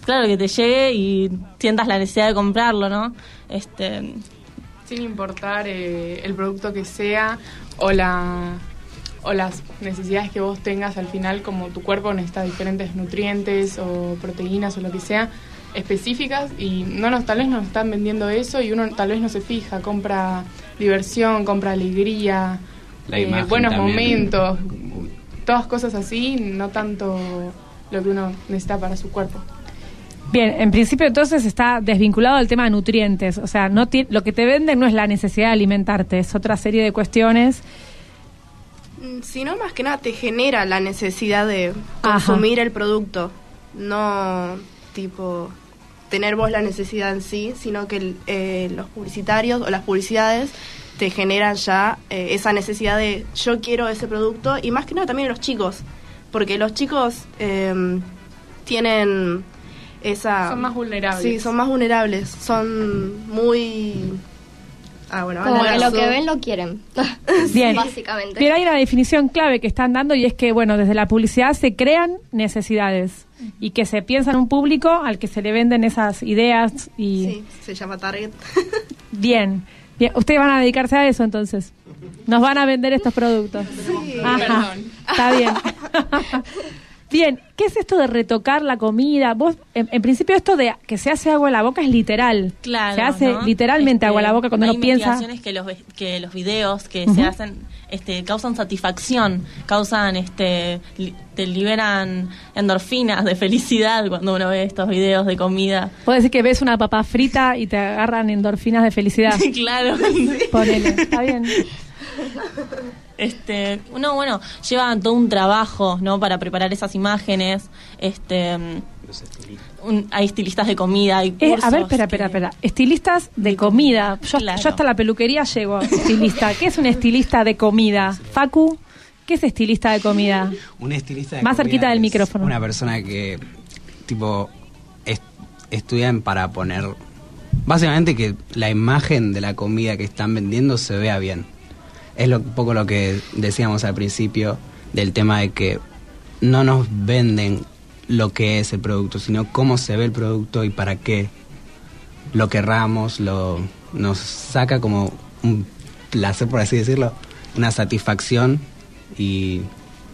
claro, que te llegue y sientas la necesidad de comprarlo, ¿no? Este, Sin importar eh, el producto que sea o la o las necesidades que vos tengas al final, como tu cuerpo necesita diferentes nutrientes o proteínas o lo que sea específicas y no nos tal vez nos están vendiendo eso y uno tal vez no se fija, compra diversión, compra alegría, La eh, buenos también. momentos, todas cosas así, no tanto lo que uno necesita para su cuerpo. Bien, en principio entonces está desvinculado al tema de nutrientes, o sea, no ti- lo que te venden no es la necesidad de alimentarte, es otra serie de cuestiones. Mm, Sino más que nada te genera la necesidad de Ajá. consumir el producto, no tipo tener vos la necesidad en sí, sino que eh, los publicitarios o las publicidades te generan ya eh, esa necesidad de yo quiero ese producto y más que nada también los chicos, porque los chicos em, tienen esa... Son más vulnerables. Sí, son más vulnerables, son muy... Ah, bueno, Como que lo que ven lo quieren. Bien. Básicamente. Bien, hay una definición clave que están dando y es que, bueno, desde la publicidad se crean necesidades y que se piensa en un público al que se le venden esas ideas y... Sí, se llama Target. Bien. Bien, ustedes van a dedicarse a eso entonces. Nos van a vender estos productos. Ajá. Perdón. Está bien. bien, ¿qué es esto de retocar la comida? Vos, en, en principio esto de que se hace agua en la boca es literal. Claro, Se hace ¿no? literalmente Este, agua en la boca cuando hay uno piensa. que los que los videos que se hacen este causan satisfacción, causan este li- te liberan endorfinas de felicidad cuando uno ve estos videos de comida. Puedes decir que ves una papa frita y te agarran endorfinas de felicidad. Sí, claro. Ponele, está bien. Este, uno bueno, lleva todo un trabajo, ¿no? Para preparar esas imágenes. Este, un- hay estilistas de comida, hay Eh, cursos. a ver, espera, espera, espera. Estilistas de comida. Yo, Claro. yo hasta la peluquería llego. Estilista. ¿Qué es un estilista de comida? Facu, ¿qué es estilista de comida? Un estilista de Más comida cerquita del micrófono. Una persona que, tipo, est- estudian para poner. Básicamente que la imagen de la comida que están vendiendo se vea bien. Es lo, un poco lo que decíamos al principio del tema de que no nos venden lo que es el producto, sino cómo se ve el producto y para qué lo querramos, lo, nos saca como un placer, por así decirlo, una satisfacción y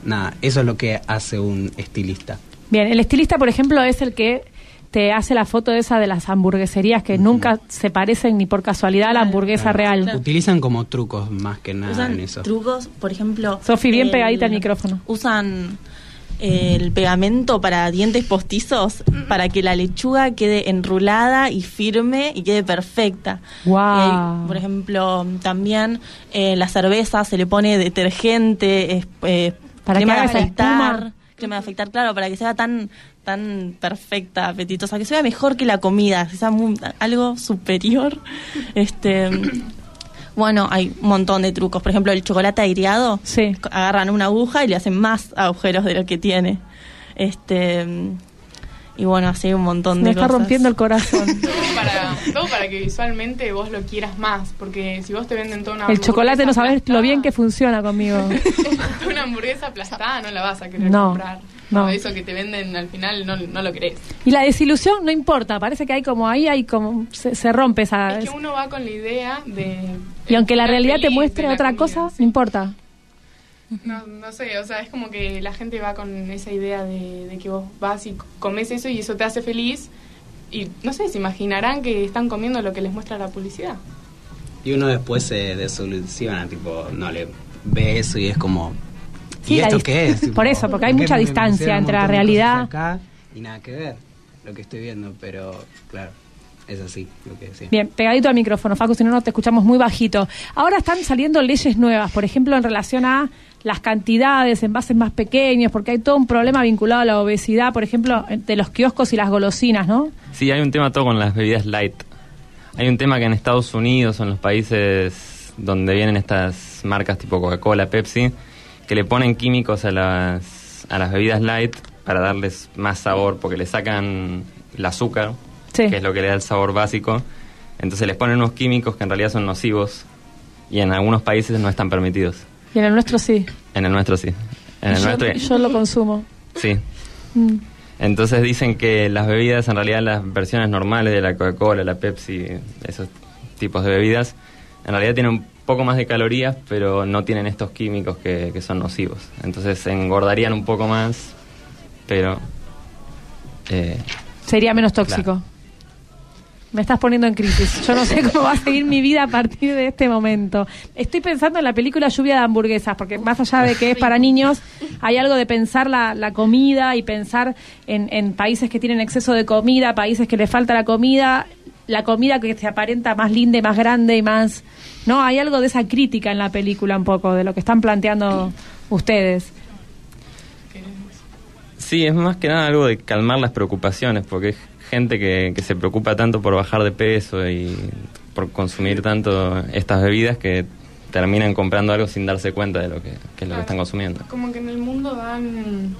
nada, eso es lo que hace un estilista. Bien, el estilista, por ejemplo, es el que te hace la foto esa de las hamburgueserías que nunca se parecen ni por casualidad a la hamburguesa real. Utilizan como trucos más que nada Usan en eso. trucos, por ejemplo. Sofi, bien el- pegadita al micrófono. Usan el pegamento para dientes postizos para que la lechuga quede enrulada y firme y quede perfecta. Wow. Hay, por ejemplo, también eh, la cerveza se le pone detergente, eh, Para crema que de haga esa afeitar, espuma. crema de afeitar, claro, para que sea tan tan perfecta, apetitosa, que sea mejor que la comida, que sea muy- algo superior. Este bueno, hay un montón de trucos. Por ejemplo, el chocolate aireado. Agarran una aguja y le hacen más agujeros de lo que tiene. Este. Y bueno, así un montón Me de está cosas. rompiendo el corazón. Para, todo para que visualmente vos lo quieras más, porque si vos te venden toda una El chocolate no sabes lo bien que funciona conmigo. una hamburguesa aplastada no la vas a querer No, comprar. no. Eso que te venden al final no, no lo querés. Y la desilusión no importa, parece que hay como ahí, hay como se, se rompe esa... Es que uno va con la idea de... y aunque la realidad te muestre otra comida, cosa, no importa. No, no sé, o sea, es como que la gente va con esa idea de, de que vos vas y comes eso y eso te hace feliz. Y no sé, se imaginarán que están comiendo lo que les muestra la publicidad. Y uno después se desilusiona, tipo, no le ve eso y es como, Sí, ¿y la esto qué es? Por eso, porque hay ¿por qué mucha distancia entre la realidad- acá y nada que ver lo que estoy viendo, pero claro, es así lo que decía. Bien, pegadito al micrófono, Facu, si no, no te escuchamos muy bajito. Ahora están saliendo leyes nuevas, por ejemplo, en relación a las cantidades, envases más pequeños, porque hay todo un problema vinculado a la obesidad, por ejemplo, de los kioscos y las golosinas, ¿no? Sí, hay un tema todo con las bebidas light. Hay un tema que en Estados Unidos o en los países donde vienen estas marcas tipo Coca-Cola, Pepsi, que le ponen químicos a las, a las bebidas light para darles más sabor, porque le sacan el azúcar, Sí. que es lo que le da el sabor básico. Entonces les ponen unos químicos que en realidad son nocivos y en algunos países no están permitidos. Y en el nuestro sí. En el nuestro sí. En el yo, nuestro yo lo consumo. sí. Mm. Entonces dicen que las bebidas, en realidad las versiones normales de la Coca-Cola, la Pepsi, esos tipos de bebidas, en realidad tienen un poco más de calorías, pero no tienen estos químicos que, que son nocivos. Entonces engordarían un poco más, pero... eh, Sería menos tóxico. Claro. Me estás poniendo en crisis. Yo no sé cómo va a seguir mi vida a partir de este momento. Estoy pensando en la película Lluvia de hamburguesas, porque más allá de que es para niños, hay algo de pensar la, la comida y pensar en, en países que tienen exceso de comida, países que le falta la comida, la comida que se aparenta más linda y más grande y más... No, hay algo de esa crítica en la película un poco, de lo que están planteando ustedes. Sí, es más que nada algo de calmar las preocupaciones, porque es gente que, que se preocupa tanto por bajar de peso y por consumir tanto estas bebidas que terminan comprando algo sin darse cuenta de lo que, que es lo que están consumiendo. Como que en el mundo dan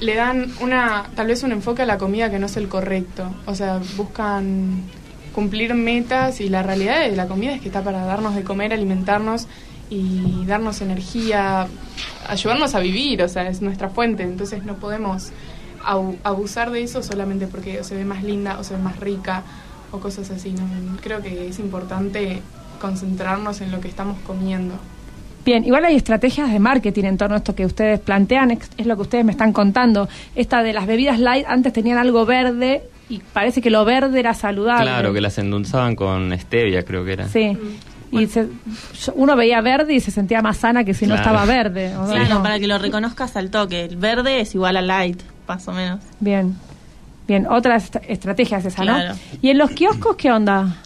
le dan una tal vez un enfoque a la comida que no es el correcto. O sea, buscan cumplir metas y la realidad de la comida es que está para darnos de comer, alimentarnos y darnos energía, ayudarnos a vivir, o sea, es nuestra fuente, entonces no podemos abusar de eso solamente porque o se ve más linda o se ve más rica o cosas así. ¿no? Creo que es importante concentrarnos en lo que estamos comiendo. Bien, igual hay estrategias de marketing en torno a esto que ustedes plantean, es es lo que ustedes me están contando. Esta de las bebidas light antes tenían algo verde y parece que lo verde era saludable. Claro, que las endulzaban con stevia, creo que era. Sí. Y se- uno veía verde y se sentía más sana que si no estaba verde. ¿o No. para que lo reconozcas al toque. El verde es igual a light, más o menos. Bien. Bien, otra est- estrategia es esa, Claro. ¿no? ¿Y en los kioscos qué onda?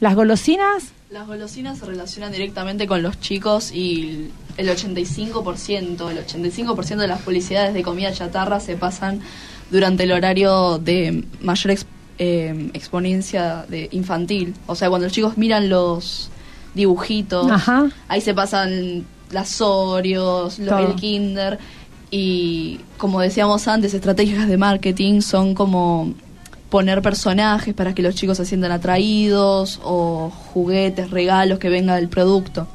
¿Las golosinas? Las golosinas se relacionan directamente con los chicos y el 85%, el 85% de las publicidades de comida chatarra se pasan durante el horario de mayor ex- eh, exponencia de infantil. O sea, cuando los chicos miran los dibujitos, Ajá. ahí se pasan las Oreos, lo- Todo. el Kinder y como decíamos antes, estrategias de marketing son como poner personajes para que los chicos se sientan atraídos o juguetes, regalos que venga del producto.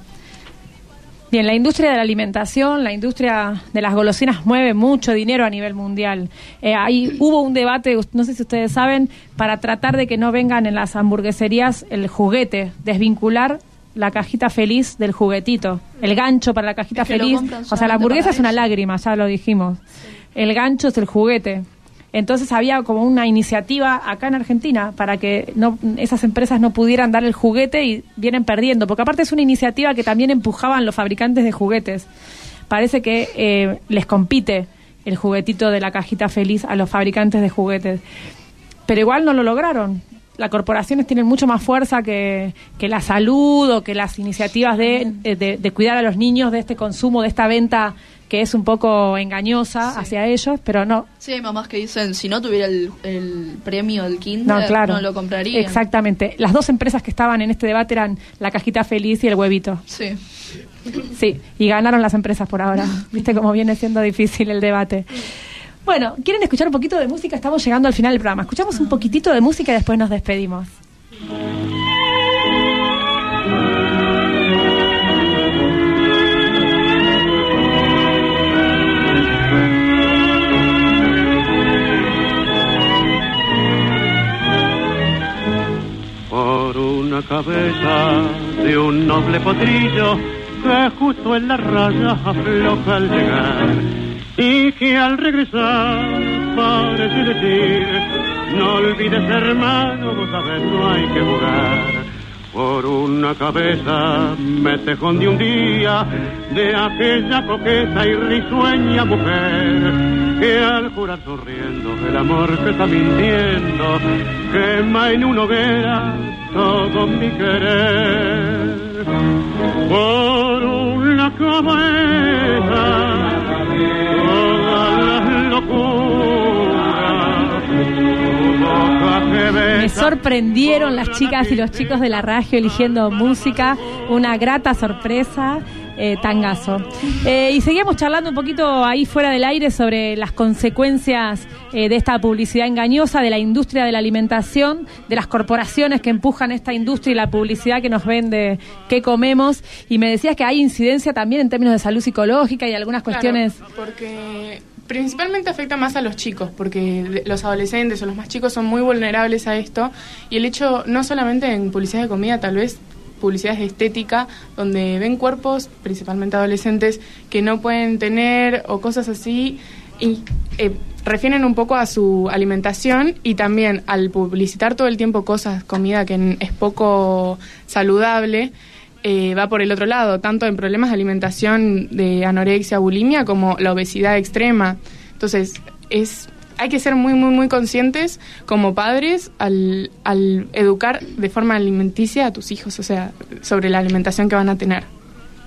Bien, la industria de la alimentación, la industria de las golosinas mueve mucho dinero a nivel mundial. Eh, ahí hubo un debate, no sé si ustedes saben, para tratar de que no vengan en las hamburgueserías el juguete, desvincular la cajita feliz del juguetito, el gancho para la cajita Es que lo feliz. O sea, la hamburguesa es una lágrima, ya lo dijimos. El gancho es el juguete. Entonces había como una iniciativa acá en Argentina para que no, esas empresas no pudieran dar el juguete y vienen perdiendo, porque aparte es una iniciativa que también empujaban los fabricantes de juguetes. Parece que eh, les compite el juguetito de la cajita feliz a los fabricantes de juguetes, pero igual no lo lograron. Las corporaciones tienen mucho más fuerza que, que la salud o que las iniciativas de, eh, de- de cuidar a los niños de este consumo, de esta venta que es un poco engañosa hacia ellos, pero no, Sí, hay mamás que dicen, si no tuviera el, el premio del No, Kinder, claro. no lo compraría. Exactamente. Las dos empresas que estaban en este debate eran la cajita feliz y el huevito. Sí. Sí, y ganaron las empresas por ahora. Viste cómo viene siendo difícil el debate. Bueno, ¿quieren escuchar un poquito de música? Estamos llegando al final del programa. Escuchamos un poquitito de música y después nos despedimos. por una cabeza de un noble potrillo que justo en la raya afloja al llegar y que al regresar parece decir no olvides hermano vos sabes no hay que jugar. Por una cabeza me tejón de un día de aquella coqueta y risueña mujer que al jurar sonriendo el amor que está mintiendo quema en una hoguera todo mi querer. Por una cabeza Me sorprendieron las chicas y los chicos de la radio eligiendo música. Una grata sorpresa. Eh, tangazo. Eh, y seguíamos charlando un poquito ahí fuera del aire sobre las consecuencias eh, de esta publicidad engañosa, de la industria de la alimentación, de las corporaciones que empujan esta industria y la publicidad que nos vende qué comemos. Y me decías que hay incidencia también en términos de salud psicológica y algunas cuestiones. Claro, porque principalmente afecta más a los chicos, porque los adolescentes o los más chicos son muy vulnerables a esto. Y el hecho, no solamente en publicidad de comida, tal vez publicidades de estética, donde ven cuerpos, principalmente adolescentes, que no pueden tener o cosas así, y eh, refieren un poco a su alimentación y también al publicitar todo el tiempo cosas, comida que es poco saludable, eh, va por el otro lado, tanto en problemas de alimentación de anorexia, bulimia, como la obesidad extrema. Entonces, es hay que ser muy, muy, muy conscientes como padres al, al educar de forma alimenticia a tus hijos, o sea, sobre la alimentación que van a tener.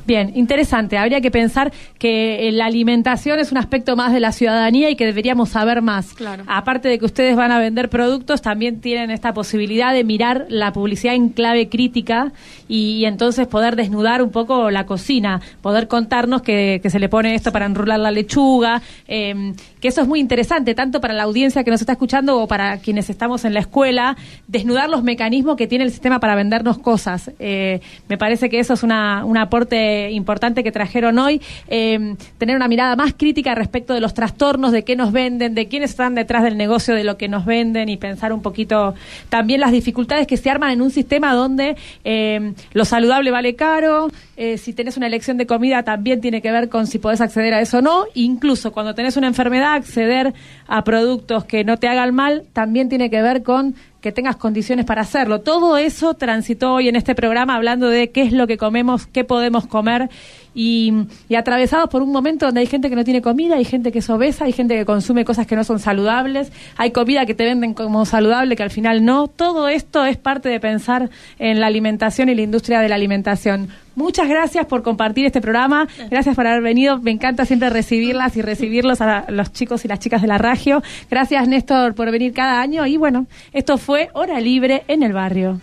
Bien, interesante. Habría que pensar que eh, la alimentación es un aspecto más de la ciudadanía y que deberíamos saber más. Claro. Aparte de que ustedes van a vender productos, también tienen esta posibilidad de mirar la publicidad en clave crítica y, y entonces poder desnudar un poco la cocina, poder contarnos que, que se le pone esto para enrular la lechuga, eh, que eso es muy interesante, tanto para la audiencia que nos está escuchando o para quienes estamos en la escuela, desnudar los mecanismos que tiene el sistema para vendernos cosas. Eh, me parece que eso es una, un aporte importante que trajeron hoy, eh, tener una mirada más crítica respecto de los trastornos, de qué nos venden, de quiénes están detrás del negocio de lo que nos venden y pensar un poquito también las dificultades que se arman en un sistema donde eh, lo saludable vale caro, eh, si tenés una elección de comida también tiene que ver con si podés acceder a eso o no, incluso cuando tenés una enfermedad, acceder a productos que no te hagan mal también tiene que ver con que tengas condiciones para hacerlo. Todo eso transitó hoy en este programa hablando de qué es lo que comemos, qué podemos comer y, atravesados por un momento donde hay gente que no tiene comida, hay gente que es obesa, hay gente que consume cosas que no son saludables, hay comida que te venden como saludable que al final no. Todo esto es parte de pensar en la alimentación y la industria de la alimentación. Muchas gracias por compartir este programa, gracias por haber venido, me encanta siempre recibirlas y recibirlos a los chicos y las chicas de la radio. Gracias Néstor por venir cada año y bueno, esto fue Hora Libre en el Barrio.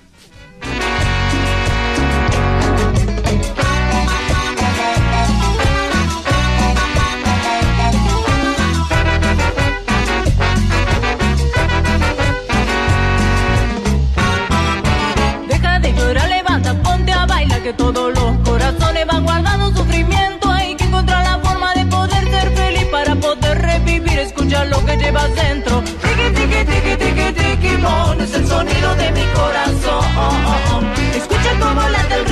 Llevas dentro. Tiki, tiki, tiki, tiki, tiki, bon, es el sonido de mi corazón. Escucha cómo late el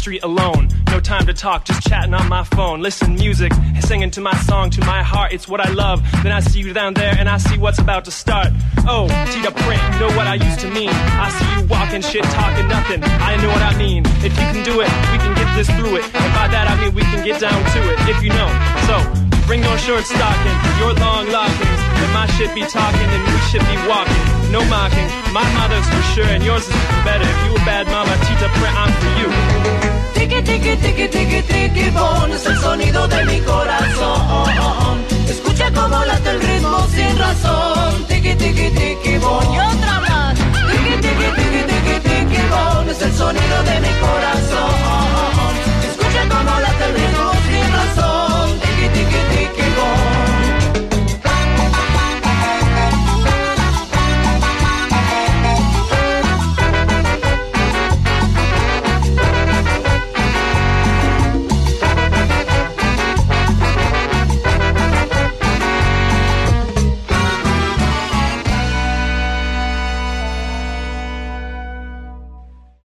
street alone. No time to talk, just chatting on my phone. Listen, music, singing to my song, to my heart. It's what I love. Then I see you down there, and I see what's about to start. Oh, Tita Print, you know what I used to mean. I see you walking, shit, talking nothing. I know what I mean. If you can do it, we can get this through it. And by that I mean we can get down to it. If you know. So bring your short stocking, your long lockings, and my shit be talking, and we should be walking. no mocking. My mother's for sure, and yours is better. If you a bad mama, tita, pray I'm for you. Tiki, tiki, tiki, tiki, tiki, bon, es el sonido de mi corazón. Escucha cómo late el ritmo sin razón. Tiki, tiki, tiki, bon, y otra más. Tiki, tiki, tiki, tiki, tiki, bon, es el sonido de mi corazón.